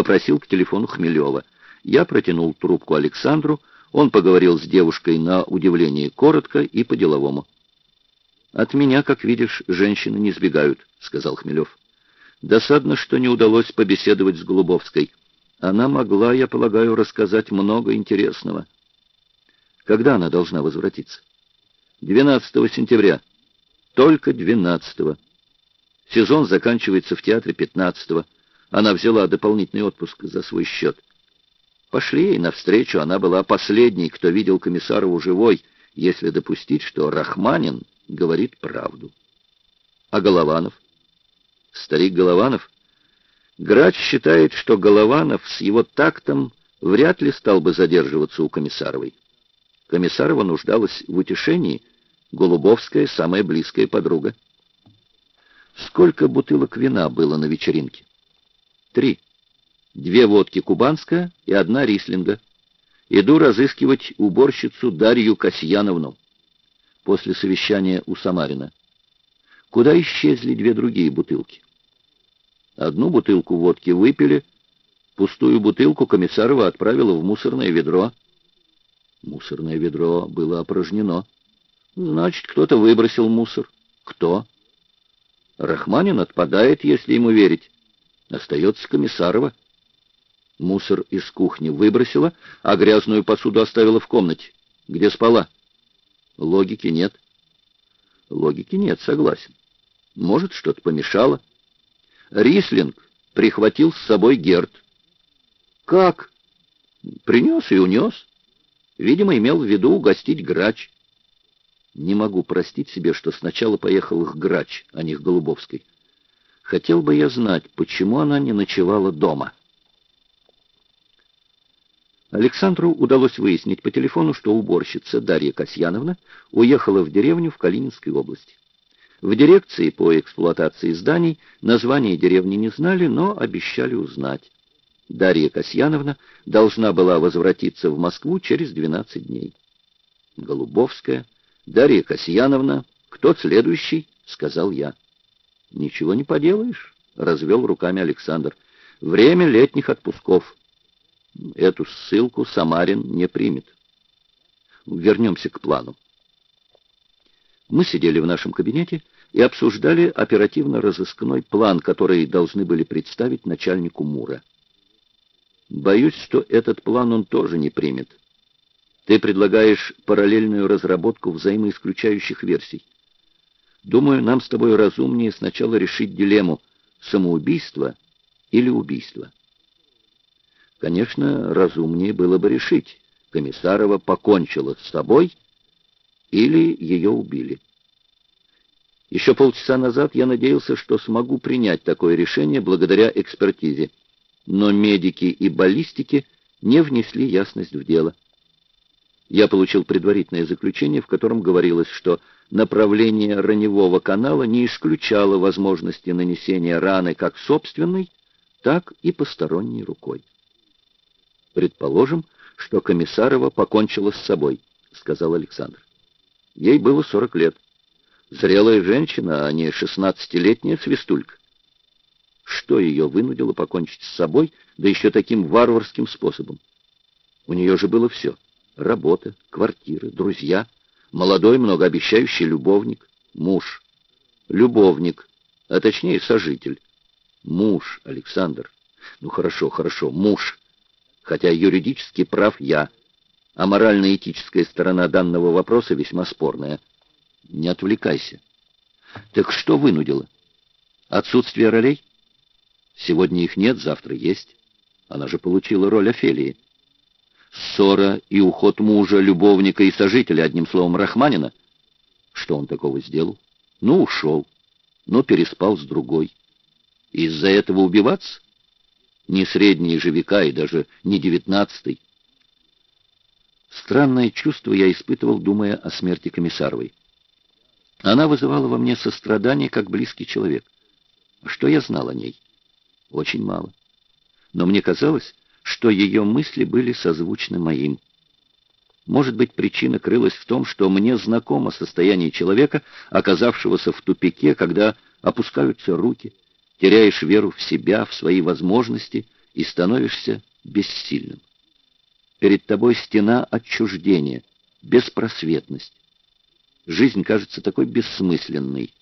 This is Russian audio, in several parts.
попросил к телефону Хмелева. Я протянул трубку Александру, он поговорил с девушкой на удивление коротко и по-деловому. «От меня, как видишь, женщины не сбегают», — сказал Хмелев. «Досадно, что не удалось побеседовать с Голубовской. Она могла, я полагаю, рассказать много интересного». «Когда она должна возвратиться?» «12 сентября. Только 12-го. Сезон заканчивается в театре 15-го. Она взяла дополнительный отпуск за свой счет. Пошли ей навстречу, она была последней, кто видел Комиссарову живой, если допустить, что Рахманин говорит правду. А Голованов? Старик Голованов? Грач считает, что Голованов с его тактом вряд ли стал бы задерживаться у Комиссаровой. Комиссарова нуждалась в утешении, Голубовская — самая близкая подруга. Сколько бутылок вина было на вечеринке? Три. Две водки кубанская и одна рислинга. Иду разыскивать уборщицу Дарью Касьяновну после совещания у Самарина. Куда исчезли две другие бутылки? Одну бутылку водки выпили, пустую бутылку Комиссарова отправила в мусорное ведро. Мусорное ведро было опорожнено. Значит, кто-то выбросил мусор. Кто? Рахманин отпадает, если ему верить. Остается Комиссарова. Мусор из кухни выбросила, а грязную посуду оставила в комнате, где спала. Логики нет. Логики нет, согласен. Может, что-то помешало. Рислинг прихватил с собой Герд. Как? Принес и унес. Видимо, имел в виду угостить грач. Не могу простить себе, что сначала поехал их грач, а не к Голубовской. Хотел бы я знать, почему она не ночевала дома. Александру удалось выяснить по телефону, что уборщица Дарья Касьяновна уехала в деревню в Калининской области. В дирекции по эксплуатации зданий название деревни не знали, но обещали узнать. Дарья Касьяновна должна была возвратиться в Москву через 12 дней. Голубовская, Дарья Касьяновна, кто следующий? — сказал я. Ничего не поделаешь, — развел руками Александр. Время летних отпусков. Эту ссылку Самарин не примет. Вернемся к плану. Мы сидели в нашем кабинете и обсуждали оперативно-розыскной план, который должны были представить начальнику МУРа. Боюсь, что этот план он тоже не примет. Ты предлагаешь параллельную разработку взаимоисключающих версий. Думаю, нам с тобой разумнее сначала решить дилемму самоубийство или убийство. Конечно, разумнее было бы решить, Комиссарова покончила с собой или ее убили. Еще полчаса назад я надеялся, что смогу принять такое решение благодаря экспертизе, но медики и баллистики не внесли ясность в дело. Я получил предварительное заключение, в котором говорилось, что направление раневого канала не исключало возможности нанесения раны как собственной, так и посторонней рукой. «Предположим, что Комиссарова покончила с собой», — сказал Александр. «Ей было сорок лет. Зрелая женщина, а не шестнадцатилетняя свистулька. Что ее вынудило покончить с собой, да еще таким варварским способом? У нее же было все — работа, квартира, друзья, молодой многообещающий любовник, муж. Любовник, а точнее сожитель. Муж, Александр. Ну хорошо, хорошо, муж хотя юридически прав я, а морально-этическая сторона данного вопроса весьма спорная. Не отвлекайся. Так что вынудило? Отсутствие ролей? Сегодня их нет, завтра есть. Она же получила роль Офелии. Ссора и уход мужа, любовника и сожителя, одним словом, Рахманина. Что он такого сделал? Ну, ушел. Но переспал с другой. Из-за этого убиваться? не средний же века и даже не девятнадцатый. Странное чувство я испытывал, думая о смерти Комиссаровой. Она вызывала во мне сострадание, как близкий человек. Что я знал о ней? Очень мало. Но мне казалось, что ее мысли были созвучны моим. Может быть, причина крылась в том, что мне знакомо состояние человека, оказавшегося в тупике, когда опускаются руки, теряешь веру в себя, в свои возможности и становишься бессильным. Перед тобой стена отчуждения, беспросветность. Жизнь кажется такой бессмысленной.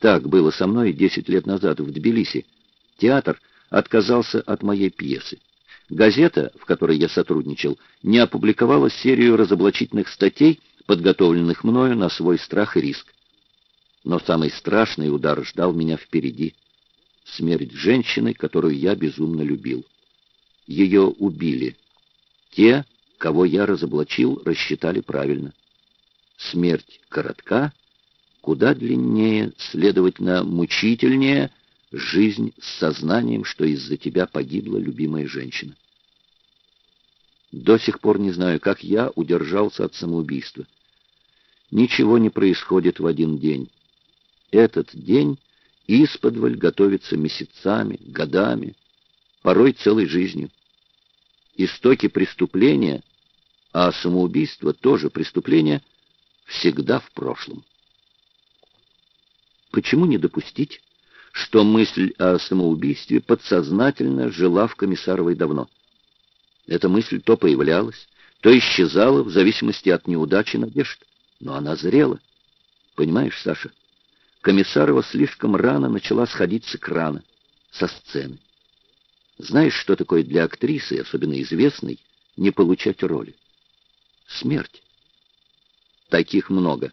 Так было со мной 10 лет назад в Тбилиси. Театр отказался от моей пьесы. Газета, в которой я сотрудничал, не опубликовала серию разоблачительных статей, подготовленных мною на свой страх и риск. Но самый страшный удар ждал меня впереди. Смерть женщины, которую я безумно любил. Ее убили. Те, кого я разоблачил, рассчитали правильно. Смерть коротка, куда длиннее, следовательно, мучительнее жизнь с сознанием, что из-за тебя погибла любимая женщина. До сих пор не знаю, как я удержался от самоубийства. Ничего не происходит в один день. Этот день исподволь готовится месяцами, годами, порой целой жизнью. Истоки преступления, а самоубийство тоже преступление, всегда в прошлом. Почему не допустить, что мысль о самоубийстве подсознательно жила в Комиссаровой давно? Эта мысль то появлялась, то исчезала в зависимости от неудачи надежд, но она зрела. Понимаешь, Саша? Комиссарова слишком рано начала сходить с экрана, со сцены. Знаешь, что такое для актрисы, особенно известной, не получать роли? Смерть. Таких много.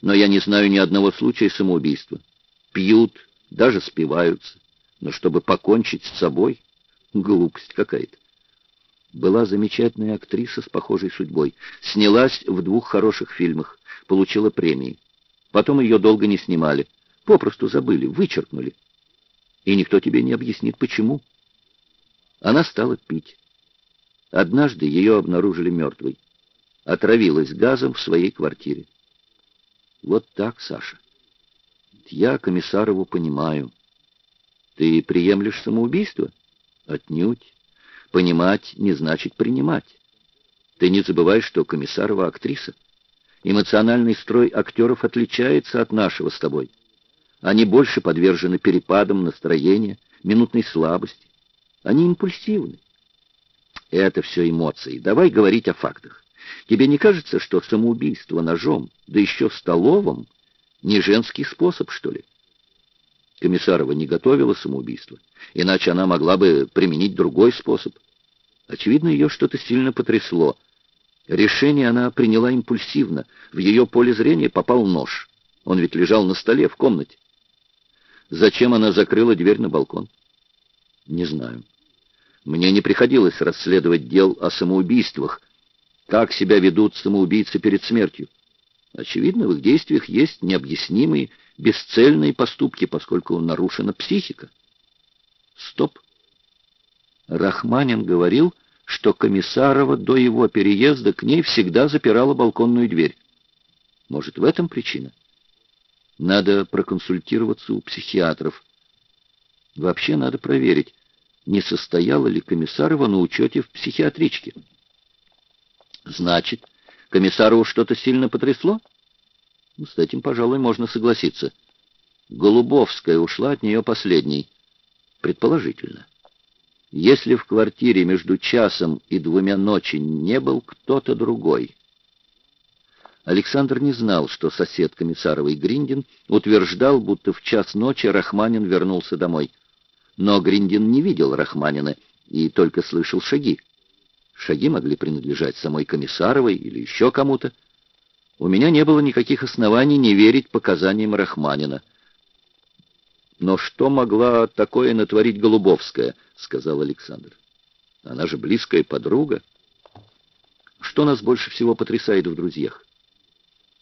Но я не знаю ни одного случая самоубийства. Пьют, даже спиваются. Но чтобы покончить с собой, глупость какая-то. Была замечательная актриса с похожей судьбой. Снялась в двух хороших фильмах, получила премии. Потом ее долго не снимали. Попросту забыли, вычеркнули. И никто тебе не объяснит, почему. Она стала пить. Однажды ее обнаружили мертвой. Отравилась газом в своей квартире. Вот так, Саша. Я Комиссарову понимаю. Ты приемлешь самоубийство? Отнюдь. Понимать не значит принимать. Ты не забывай, что Комиссарова актриса. Эмоциональный строй актеров отличается от нашего с тобой. Они больше подвержены перепадам настроения, минутной слабости. Они импульсивны. Это все эмоции. Давай говорить о фактах. Тебе не кажется, что самоубийство ножом, да еще в столовом, не женский способ, что ли? Комиссарова не готовила самоубийство, иначе она могла бы применить другой способ. Очевидно, ее что-то сильно потрясло. Решение она приняла импульсивно. В ее поле зрения попал нож. Он ведь лежал на столе в комнате. Зачем она закрыла дверь на балкон? Не знаю. Мне не приходилось расследовать дел о самоубийствах. Как себя ведут самоубийцы перед смертью? Очевидно, в их действиях есть необъяснимые, бесцельные поступки, поскольку нарушена психика. Стоп. Рахманин говорил, что Комиссарова до его переезда к ней всегда запирала балконную дверь. Может, в этом причина? Надо проконсультироваться у психиатров. Вообще надо проверить, не состояла ли Комиссарова на учете в психиатричке. Значит, Комиссарову что-то сильно потрясло? С этим, пожалуй, можно согласиться. Голубовская ушла от нее последней. Предположительно. Если в квартире между часом и двумя ночи не был кто-то другой... Александр не знал, что сосед Комиссаровой Гриндин утверждал, будто в час ночи Рахманин вернулся домой. Но Гриндин не видел Рахманина и только слышал шаги. Шаги могли принадлежать самой Комиссаровой или еще кому-то. У меня не было никаких оснований не верить показаниям Рахманина. «Но что могла такое натворить Голубовская?» — сказал Александр. «Она же близкая подруга. Что нас больше всего потрясает в друзьях?»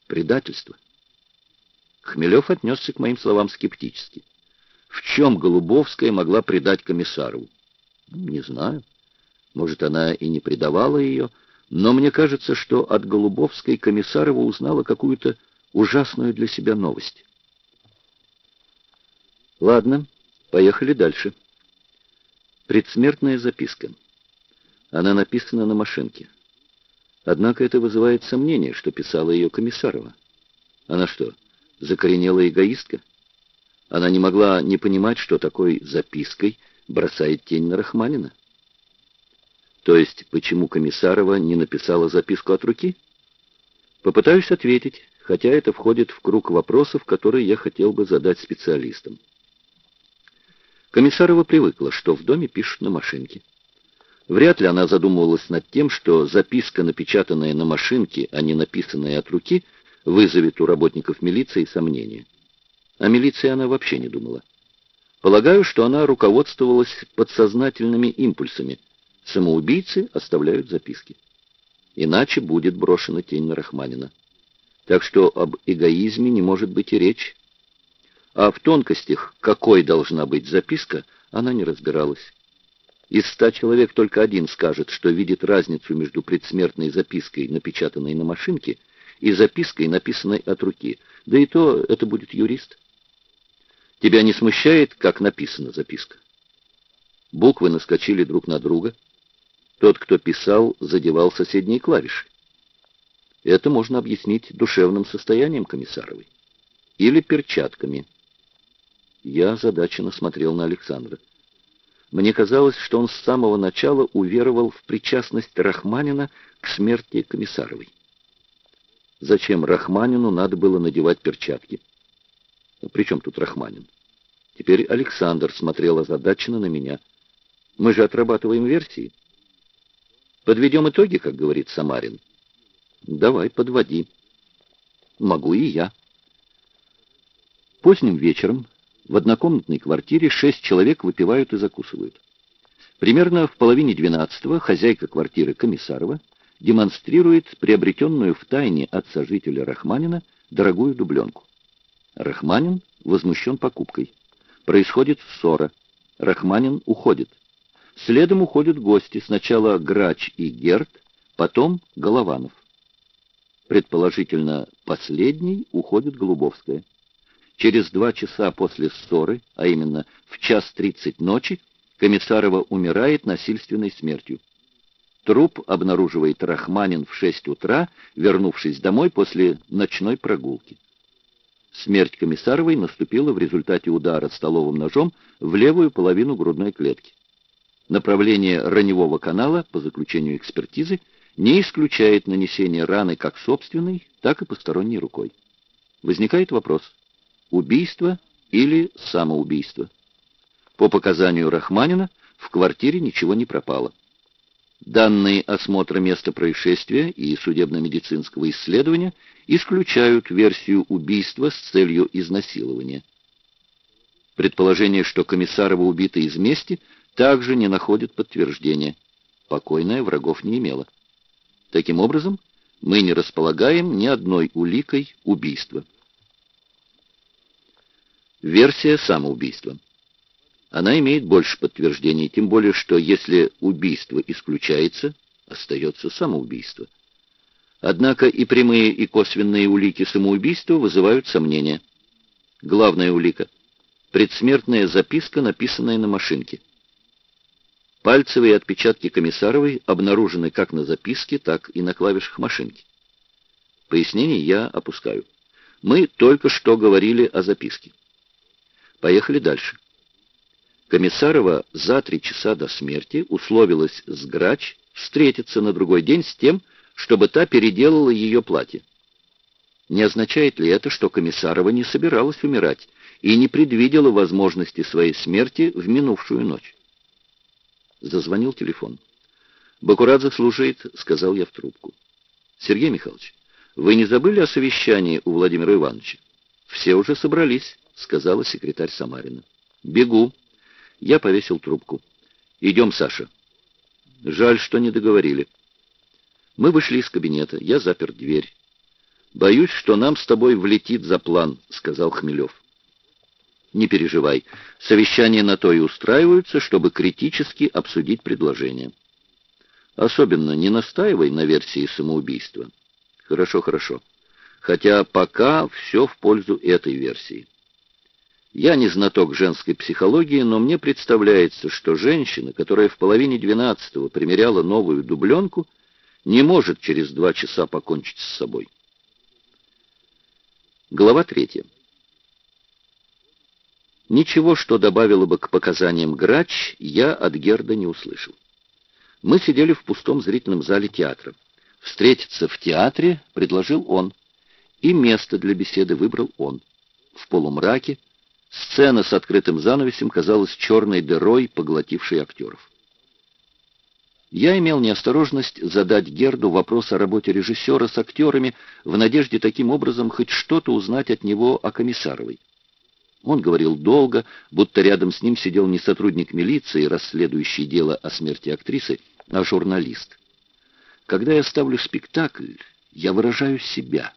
Предательство. Хмелев отнесся к моим словам скептически. В чем Голубовская могла предать комиссару? Не знаю. Может, она и не предавала ее, но мне кажется, что от Голубовской комиссарова узнала какую-то ужасную для себя новость. Ладно, поехали дальше. Предсмертная записка. Она написана на машинке. Однако это вызывает сомнение, что писала ее Комиссарова. Она что, закоренелая эгоистка? Она не могла не понимать, что такой запиской бросает тень на Рахманина. То есть, почему Комиссарова не написала записку от руки? Попытаюсь ответить, хотя это входит в круг вопросов, которые я хотел бы задать специалистам. Комиссарова привыкла, что в доме пишут на машинке. Вряд ли она задумывалась над тем, что записка, напечатанная на машинке, а не написанная от руки, вызовет у работников милиции сомнения. О милиции она вообще не думала. Полагаю, что она руководствовалась подсознательными импульсами. Самоубийцы оставляют записки. Иначе будет брошена тень на Рахманина. Так что об эгоизме не может быть и речь. А в тонкостях, какой должна быть записка, она не разбиралась. Из ста человек только один скажет, что видит разницу между предсмертной запиской, напечатанной на машинке, и запиской, написанной от руки. Да и то это будет юрист. Тебя не смущает, как написана записка? Буквы наскочили друг на друга. Тот, кто писал, задевал соседние клавиши. Это можно объяснить душевным состоянием Комиссаровой. Или перчатками. Я озадаченно смотрел на Александра. Мне казалось, что он с самого начала уверовал в причастность Рахманина к смерти Комиссаровой. Зачем Рахманину надо было надевать перчатки? Ну, при чем тут Рахманин? Теперь Александр смотрел озадаченно на меня. Мы же отрабатываем версии. Подведем итоги, как говорит Самарин. Давай, подводи. Могу и я. Поздним вечером в однокомнатной квартире шесть человек выпивают и закусывают. Примерно в половине двенадцатого хозяйка квартиры Комиссарова демонстрирует приобретенную в тайне от сожителя Рахманина дорогую дубленку. Рахманин возмущен покупкой. Происходит ссора. Рахманин уходит. Следом уходят гости, сначала Грач и Герд, потом Голованов. Предположительно, последний уходит Голубовская. Через два часа после ссоры, а именно в час тридцать ночи, Комиссарова умирает насильственной смертью. Труп обнаруживает Рахманин в 6 утра, вернувшись домой после ночной прогулки. Смерть Комиссаровой наступила в результате удара столовым ножом в левую половину грудной клетки. Направление раневого канала, по заключению экспертизы, не исключает нанесение раны как собственной, так и посторонней рукой. Возникает вопрос, убийство или самоубийство? По показанию Рахманина, в квартире ничего не пропало. Данные осмотра места происшествия и судебно-медицинского исследования исключают версию убийства с целью изнасилования. Предположение, что Комиссарова убита из мести, также не находит подтверждения. Покойная врагов не имела. Таким образом, мы не располагаем ни одной уликой убийства. Версия самоубийства. Она имеет больше подтверждений, тем более, что если убийство исключается, остается самоубийство. Однако и прямые, и косвенные улики самоубийства вызывают сомнения. Главная улика – предсмертная записка, написанная на машинке. Пальцевые отпечатки Комиссаровой обнаружены как на записке, так и на клавишах машинки. Пояснение я опускаю. Мы только что говорили о записке. Поехали дальше. Комиссарова за три часа до смерти условилась с Грач встретиться на другой день с тем, чтобы та переделала ее платье. Не означает ли это, что Комиссарова не собиралась умирать и не предвидела возможности своей смерти в минувшую ночь? Зазвонил телефон. «Бакурадзе слушает», — сказал я в трубку. «Сергей Михайлович, вы не забыли о совещании у Владимира Ивановича?» «Все уже собрались», — сказала секретарь Самарина. «Бегу», я повесил трубку. «Идем, Саша». Жаль, что не договорили. Мы вышли из кабинета. Я запер дверь. «Боюсь, что нам с тобой влетит за план», — сказал Хмелев. «Не переживай. Совещания на то и устраиваются, чтобы критически обсудить предложение. Особенно не настаивай на версии самоубийства». «Хорошо, хорошо. Хотя пока все в пользу этой версии». Я не знаток женской психологии, но мне представляется, что женщина, которая в половине двенадцатого примеряла новую дубленку, не может через два часа покончить с собой. Глава третья. Ничего, что добавило бы к показаниям Грач, я от Герда не услышал. Мы сидели в пустом зрительном зале театра. Встретиться в театре предложил он. И место для беседы выбрал он. В полумраке сцена с открытым занавесем казалась черной дырой, поглотившей актеров. Я имел неосторожность задать Герду вопрос о работе режиссера с актерами в надежде таким образом хоть что-то узнать от него о Комиссаровой. Он говорил долго, будто рядом с ним сидел не сотрудник милиции, расследующий дело о смерти актрисы, а журналист. Когда я ставлю спектакль, я выражаю себя.